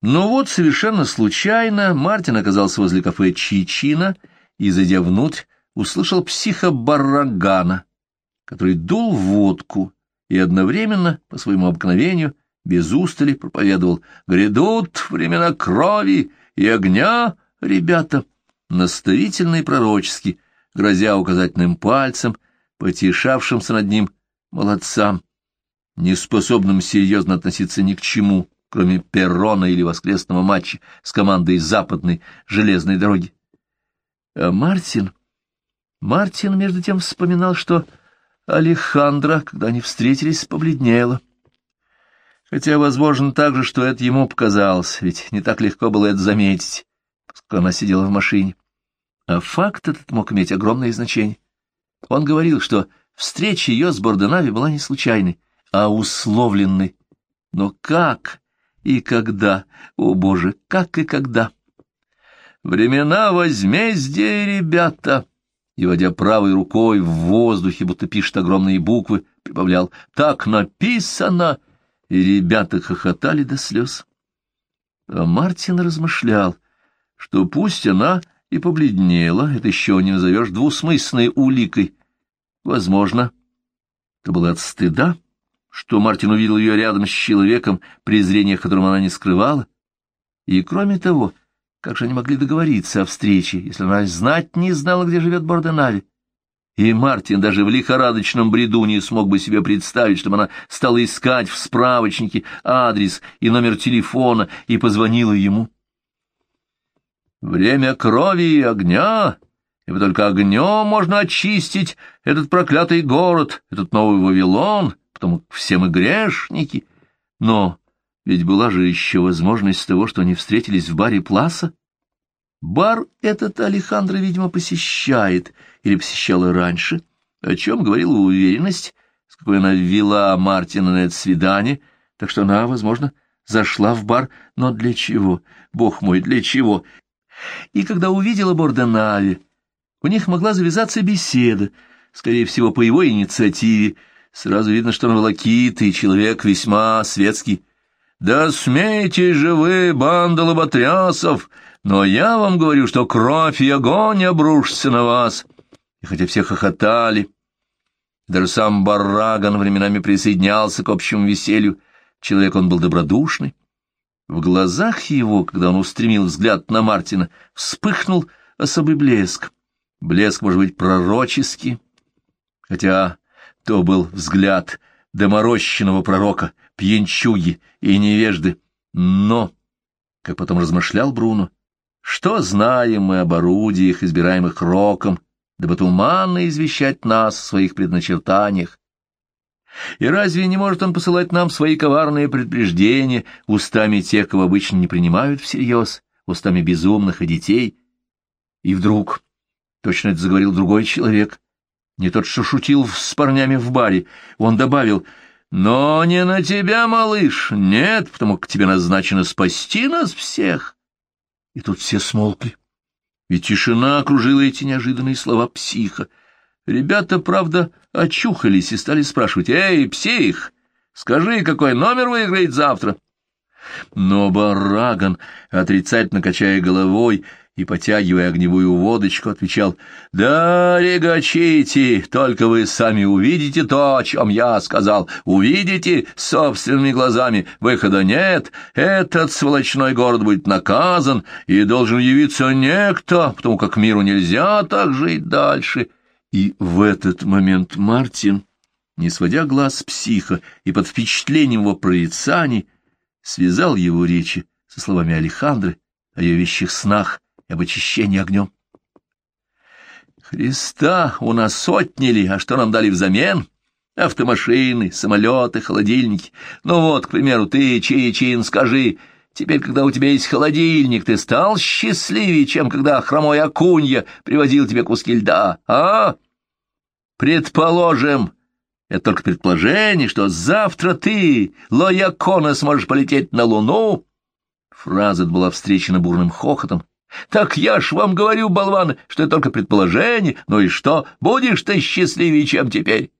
Но вот совершенно случайно Мартин оказался возле кафе Чичина и, зайдя внутрь, услышал психобарагана, который дул водку и одновременно, по своему обыкновению, без устали проповедовал «Грядут времена крови и огня, ребята!» наставительно и пророчески, грозя указательным пальцем, потешавшимся над ним молодцам, неспособным серьезно относиться ни к чему, кроме перрона или воскресного матча с командой западной железной дороги. А Мартин... Мартин, между тем, вспоминал, что Алехандра, когда они встретились, побледнела. Хотя, возможно, также, что это ему показалось, ведь не так легко было это заметить, поскольку она сидела в машине. А факт этот мог иметь огромное значение. Он говорил, что встреча ее с Борденави была не случайной, а условленной. Но как и когда, о боже, как и когда? Времена возмездия, ребята! И, водя правой рукой в воздухе, будто пишет огромные буквы, прибавлял «Так написано!» И ребята хохотали до слез. А Мартин размышлял, что пусть она и побледнела, это еще не назовешь двусмысленной уликой. Возможно, это было от стыда, что Мартин увидел ее рядом с человеком, презрение которым она не скрывала. И, кроме того, как же они могли договориться о встрече, если она знать не знала, где живет Борденави? И Мартин даже в лихорадочном бреду не смог бы себе представить, чтобы она стала искать в справочнике адрес и номер телефона и позвонила ему. Время крови и огня, ибо только огнем можно очистить этот проклятый город, этот новый Вавилон, потому все мы грешники. Но ведь была же еще возможность того, что они встретились в баре Пласа. Бар этот Алехандро, видимо, посещает или посещала раньше, о чем говорила уверенность, с какой она ввела Мартина на это свидание, так что она, возможно, зашла в бар, но для чего? Бог мой, для чего? И когда увидела Борденави, у них могла завязаться беседа, скорее всего, по его инициативе. Сразу видно, что он волокит и человек весьма светский. «Да смейте же вы, банда лоботрясов! Но я вам говорю, что кровь и огонь обрушатся на вас!» И хотя все хохотали, даже сам Барраган временами присоединялся к общему веселью, человек он был добродушный, в глазах его, когда он устремил взгляд на Мартина, вспыхнул особый блеск. Блеск, может быть, пророческий, хотя то был взгляд доморощенного пророка, пьянчуги и невежды. Но, как потом размышлял Бруно, что знаем мы об орудиях, избираемых роком, дабы туманно извещать нас в своих предначертаниях, и разве не может он посылать нам свои коварные предупреждения устами тех, кого обычно не принимают всерьез, устами безумных и детей? И вдруг, точно это заговорил другой человек, не тот, что шутил с парнями в баре, он добавил, «Но не на тебя, малыш, нет, потому как тебе назначено спасти нас всех». И тут все смолкли, ведь тишина окружила эти неожиданные слова психа. Ребята, правда, очухались и стали спрашивать, «Эй, псих, скажи, какой номер выиграет завтра?» Но Бараган, отрицательно качая головой и потягивая огневую водочку, отвечал, «Да, регачите, только вы сами увидите то, о чем я сказал, увидите собственными глазами, выхода нет, этот сволочной город будет наказан, и должен явиться некто, потому как миру нельзя так жить дальше». И в этот момент Мартин, не сводя глаз с психа и под впечатлением его прорицаний, связал его речи со словами Алехандры о ее вещих снах и об очищении огнем. «Христа у нас отняли, а что нам дали взамен?» Автомашины, самолеты, холодильники. Ну вот, к примеру, ты, Чи-Чин, скажи, теперь, когда у тебя есть холодильник, ты стал счастливее, чем когда хромой окунья привозил тебе куски льда, а? Предположим, это только предположение, что завтра ты, Лоякона, сможешь полететь на Луну. Фраза была встречена бурным хохотом. Так я ж вам говорю, болван, что это только предположение. Ну и что, будешь ты счастливее, чем теперь?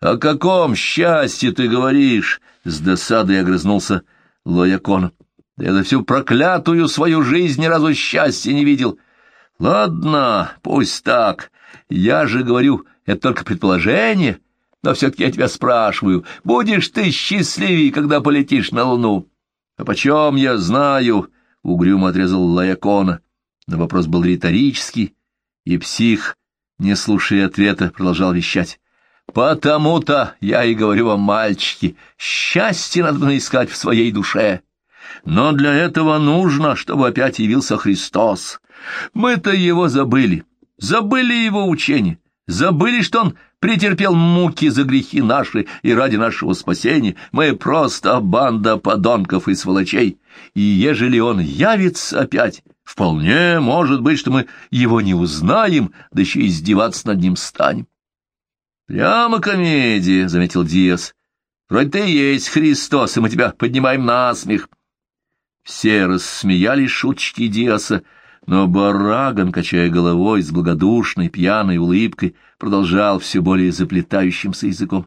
О каком счастье ты говоришь? С досадой огрызнулся Лоякон. Я за всю проклятую свою жизнь ни разу счастья не видел. Ладно, пусть так. Я же говорю, это только предположение, но все-таки я тебя спрашиваю, будешь ты счастливей, когда полетишь на Луну? — А почем я знаю? — угрюмо отрезал Лаякона. Но вопрос был риторический, и псих, не слушая ответа, продолжал вещать. «Потому-то я и говорю вам, мальчики, счастье надо искать в своей душе. Но для этого нужно, чтобы опять явился Христос. Мы-то его забыли, забыли его учение, забыли, что он претерпел муки за грехи наши и ради нашего спасения. Мы просто банда подонков и сволочей. И ежели он явится опять, вполне может быть, что мы его не узнаем, да еще издеваться над ним станем. — Прямо комедия, — заметил Диас. — Вроде ты есть Христос, и мы тебя поднимаем на смех. Все рассмеялись шуточки Диаса, но Бараган, качая головой с благодушной пьяной улыбкой, продолжал все более заплетающимся языком.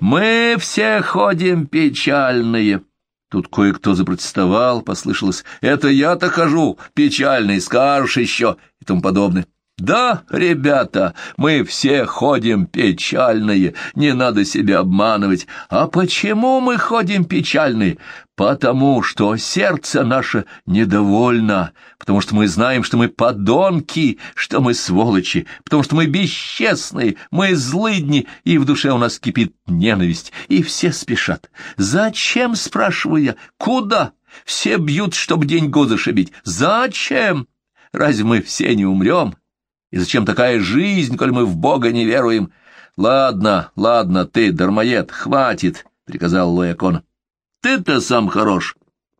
«Мы все ходим печальные». Тут кое-кто запротестовал, послышалось «Это я-то хожу, печальный, скажешь еще» и тому подобное. Да, ребята, мы все ходим печальные, не надо себя обманывать. А почему мы ходим печальные? Потому что сердце наше недовольно, потому что мы знаем, что мы подонки, что мы сволочи, потому что мы бесчестные, мы злыдни, и в душе у нас кипит ненависть, и все спешат. Зачем, спрашиваю я, куда? Все бьют, чтобы деньгу зашибить. Зачем? Разве мы все не умрем? И зачем такая жизнь, коль мы в Бога не веруем? Ладно, ладно, ты, дармоед, хватит, — приказал Лоякон. Ты-то сам хорош.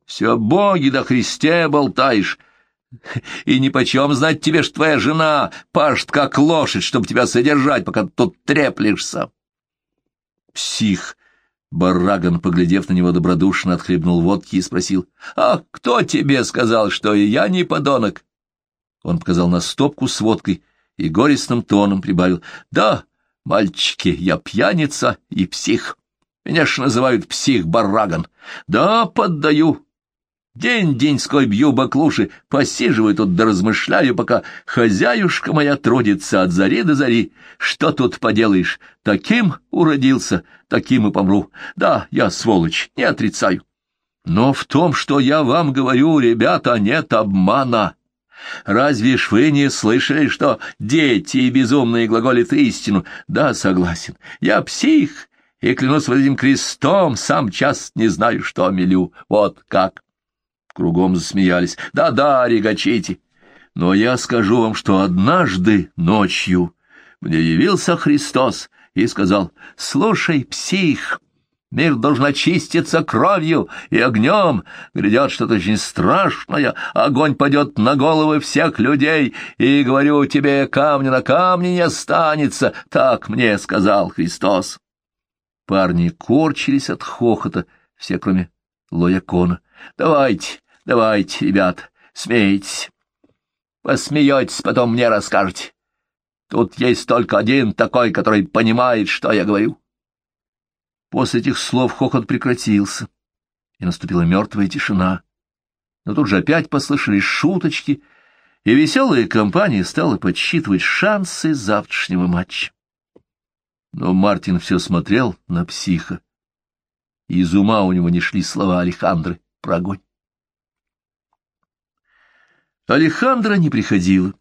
Все боги да Христе болтаешь. И нипочем знать тебе, что твоя жена пашет как лошадь, чтобы тебя содержать, пока тут треплешься. Псих, Бараган, поглядев на него добродушно, отхлебнул водки и спросил, «А кто тебе сказал, что и я не подонок?» Он показал на стопку с водкой и горестным тоном прибавил. «Да, мальчики, я пьяница и псих. Меня ж называют псих-бараган. Да, поддаю. День-деньской бью баклуши, посиживаю тут да размышляю, пока хозяюшка моя трудится от зари до зари. Что тут поделаешь? Таким уродился, таким и помру. Да, я сволочь, не отрицаю. Но в том, что я вам говорю, ребята, нет обмана». Разве ж вы не слышали, что дети и безумные глаголят истину? Да, согласен, я псих, и клянусь вот этим крестом, сам час не знаю, что мелю. Вот как. Кругом засмеялись. Да-да, регочите. Но я скажу вам, что однажды ночью мне явился Христос и сказал, «Слушай, псих, Мир должен очиститься кровью и огнем. Грядет что-то очень страшное. Огонь падет на головы всех людей. И, говорю тебе, камня на камне не останется. Так мне сказал Христос. Парни корчились от хохота, все кроме Лоякона. Давайте, давайте, ребят, смейтесь. Посмеетесь, потом мне расскажете. Тут есть только один такой, который понимает, что я говорю. После этих слов хохот прекратился, и наступила мертвая тишина. Но тут же опять послышались шуточки, и веселая компания стала подсчитывать шансы завтрашнего матча. Но Мартин все смотрел на психа, и из ума у него не шли слова Алехандры про огонь. Алехандра не приходила.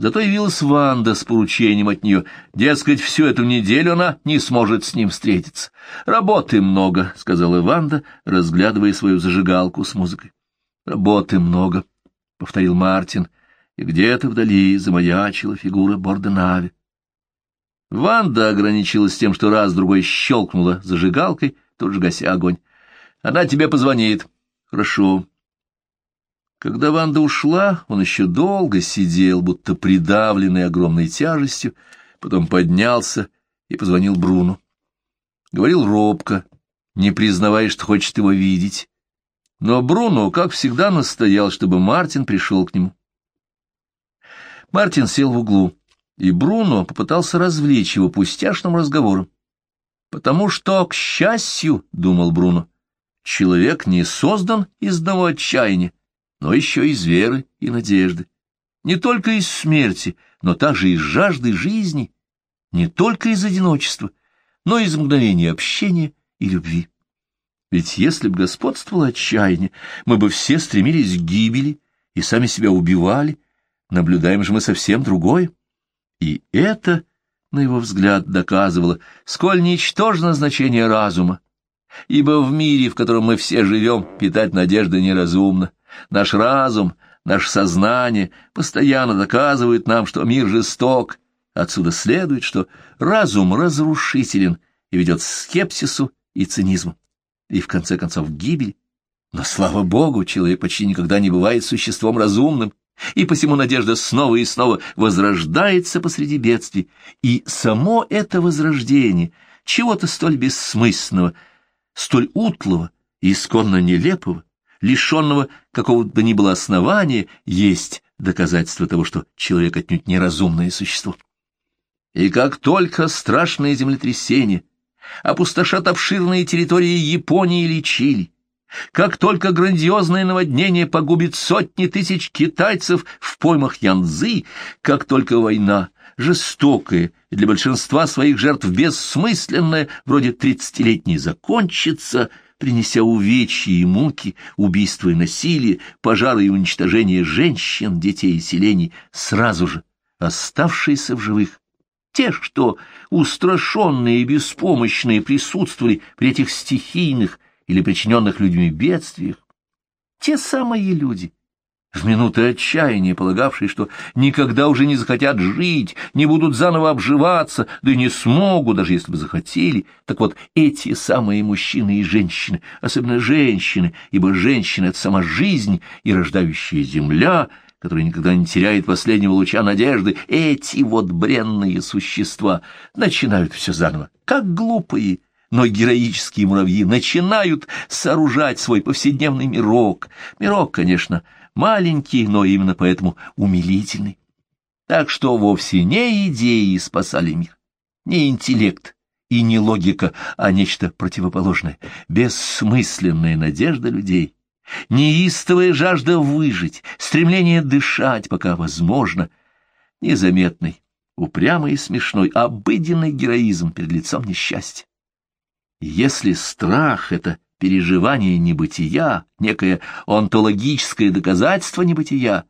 Зато явилась Ванда с поручением от нее. Дескать, всю эту неделю она не сможет с ним встретиться. «Работы много», — сказала Ванда, разглядывая свою зажигалку с музыкой. «Работы много», — повторил Мартин, и где-то вдали замаячила фигура Борденаве. Ванда ограничилась тем, что раз-другой щелкнула зажигалкой, тут же гася огонь. «Она тебе позвонит». «Хорошо». Когда Ванда ушла, он еще долго сидел, будто придавленный огромной тяжестью, потом поднялся и позвонил Бруну. Говорил робко, не признавая, что хочет его видеть. Но Бруно, как всегда, настоял, чтобы Мартин пришел к нему. Мартин сел в углу, и Бруно попытался развлечь его пустяшным разговором. «Потому что, к счастью, — думал Бруно, — человек не создан из одного отчаяния, но еще из веры и надежды. Не только из смерти, но также из жажды жизни, не только из одиночества, но из мгновения общения и любви. Ведь если бы господствовало отчаяние, мы бы все стремились к гибели и сами себя убивали, наблюдаем же мы совсем другое. И это, на его взгляд, доказывало, сколь ничтожно значение разума, ибо в мире, в котором мы все живем, питать надежды неразумно. Наш разум, наше сознание постоянно доказывают нам, что мир жесток. Отсюда следует, что разум разрушителен и ведет к скепсису и цинизму, и в конце концов гибель. Но, слава Богу, человек почти никогда не бывает существом разумным, и посему надежда снова и снова возрождается посреди бедствий, и само это возрождение чего-то столь бессмысленного, столь утлого и исконно нелепого, лишенного какого-то ни было основания, есть доказательство того, что человек отнюдь неразумное существо. И как только страшные землетрясения опустошат обширные территории Японии или Чили, как только грандиозное наводнение погубит сотни тысяч китайцев в поймах Янзы, как только война, жестокая и для большинства своих жертв бессмысленная, вроде тридцатилетней, закончится, принеся увечья и муки, убийства и насилие, пожары и уничтожение женщин, детей и селений, сразу же оставшиеся в живых, те, что устрашенные и беспомощные присутствовали при этих стихийных, или причиненных людьми бедствиях, те самые люди, в минуты отчаяния полагавшие, что никогда уже не захотят жить, не будут заново обживаться, да и не смогут, даже если бы захотели, так вот эти самые мужчины и женщины, особенно женщины, ибо женщина — это сама жизнь и рождающая земля, которая никогда не теряет последнего луча надежды, эти вот бренные существа начинают все заново, как глупые, но героические муравьи начинают сооружать свой повседневный мирок. Мирок, конечно, маленький, но именно поэтому умилительный. Так что вовсе не идеи спасали мир, не интеллект и не логика, а нечто противоположное, бессмысленная надежда людей, неистовая жажда выжить, стремление дышать, пока возможно, незаметный, упрямый и смешной, обыденный героизм перед лицом несчастья. Если страх — это переживание небытия, некое онтологическое доказательство небытия,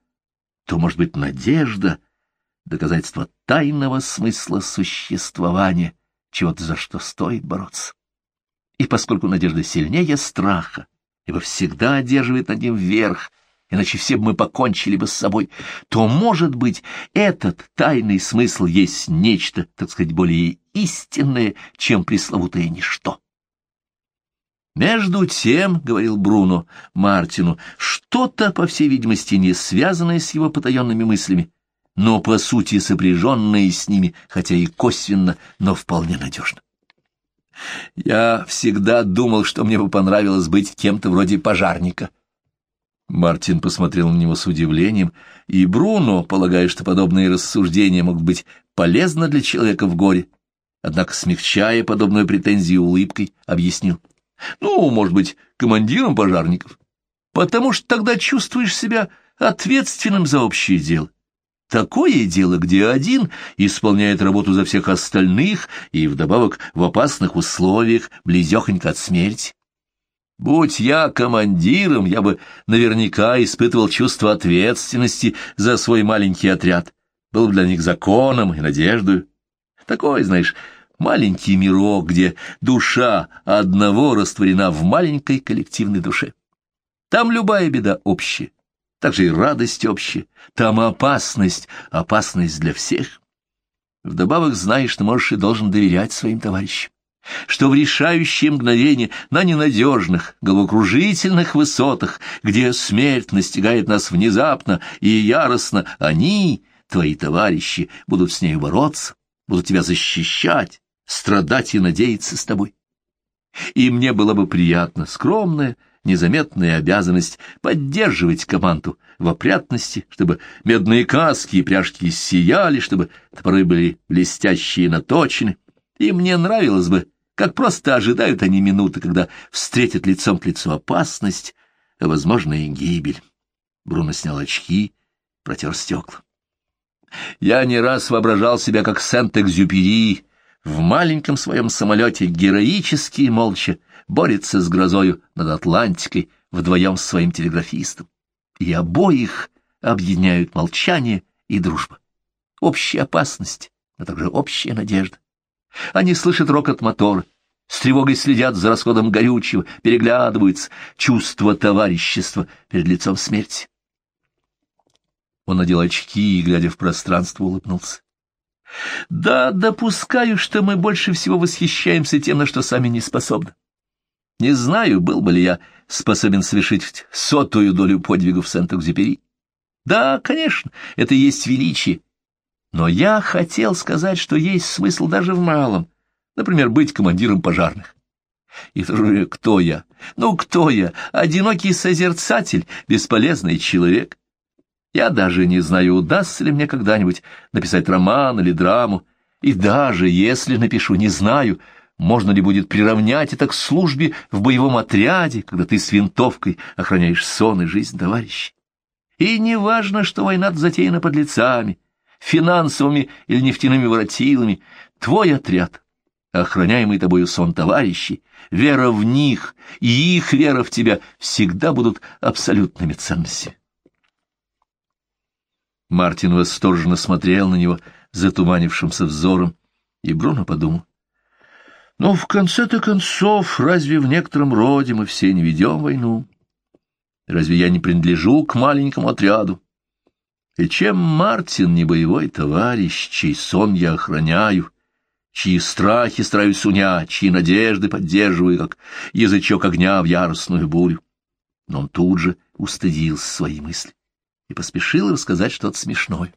то, может быть, надежда — доказательство тайного смысла существования, чего-то, за что стоит бороться. И поскольку надежда сильнее страха, ибо всегда одерживает над ним верх, иначе все бы мы покончили бы с собой, то, может быть, этот тайный смысл есть нечто, так сказать, более истинное, чем пресловутое ничто. Между тем, — говорил Бруно Мартину, — что-то, по всей видимости, не связанное с его потаенными мыслями, но, по сути, сопряженное с ними, хотя и косвенно, но вполне надежно. Я всегда думал, что мне бы понравилось быть кем-то вроде пожарника. Мартин посмотрел на него с удивлением, и Бруно, полагая, что подобные рассуждения могут быть полезны для человека в горе, однако, смягчая подобную претензию улыбкой, объяснил. Ну, может быть, командиром пожарников. Потому что тогда чувствуешь себя ответственным за общее дело. Такое дело, где один исполняет работу за всех остальных и вдобавок в опасных условиях, близехонько от смерти. Будь я командиром, я бы наверняка испытывал чувство ответственности за свой маленький отряд, был бы для них законом и надеждой. Такой, знаешь, маленький мирок, где душа одного растворена в маленькой коллективной душе. Там любая беда общая, также и радость общая, там опасность, опасность для всех. Вдобавок знаешь, что можешь и должен доверять своим товарищам, что в решающее мгновение на ненадежных, головокружительных высотах, где смерть настигает нас внезапно и яростно, они, твои товарищи, будут с ней бороться, будут тебя защищать, страдать и надеяться с тобой. И мне было бы приятно, скромная, незаметная обязанность поддерживать команду в опрятности, чтобы медные каски и пряжки сияли, чтобы топоры были блестящие и наточены. И мне нравилось бы, как просто ожидают они минуты, когда встретят лицом к лицу опасность, а, возможно, и гибель. Бруно снял очки, протер стекла. Я не раз воображал себя как Сент-Экзюпери, в маленьком своем самолете героически и молча борется с грозою над Атлантикой вдвоем с своим телеграфистом. И обоих объединяют молчание и дружба. Общая опасность, а также общая надежда. Они слышат рокот мотора, с тревогой следят за расходом горючего, переглядываются, чувство товарищества перед лицом смерти. Он надел очки и, глядя в пространство, улыбнулся. Да, допускаю, что мы больше всего восхищаемся тем, на что сами не способны. Не знаю, был бы ли я способен совершить сотую долю подвигов Сент-Экзюпери. Да, конечно, это и есть величие. Но я хотел сказать, что есть смысл даже в малом. Например, быть командиром пожарных. И кто я? Ну, кто я? Одинокий созерцатель, бесполезный человек. Я даже не знаю, удастся ли мне когда-нибудь написать роман или драму. И даже если напишу, не знаю, можно ли будет приравнять это к службе в боевом отряде, когда ты с винтовкой охраняешь сон и жизнь товарищей. И не важно, что война затеяна под лицами, финансовыми или нефтяными воротилами, твой отряд, охраняемый тобою сон товарищей, вера в них и их вера в тебя всегда будут абсолютными ценностями. Мартин восторженно смотрел на него затуманившимся взором, и Бруно подумал. Но в конце-то концов, разве в некотором роде мы все не ведем войну? Разве я не принадлежу к маленькому отряду? И чем Мартин не боевой товарищ, чей сон я охраняю, чьи страхи стараюсь унять, чьи надежды поддерживаю, как язычок огня в яростную бурю? Но он тут же устыдился своей мысли и поспешил рассказать что-то смешное.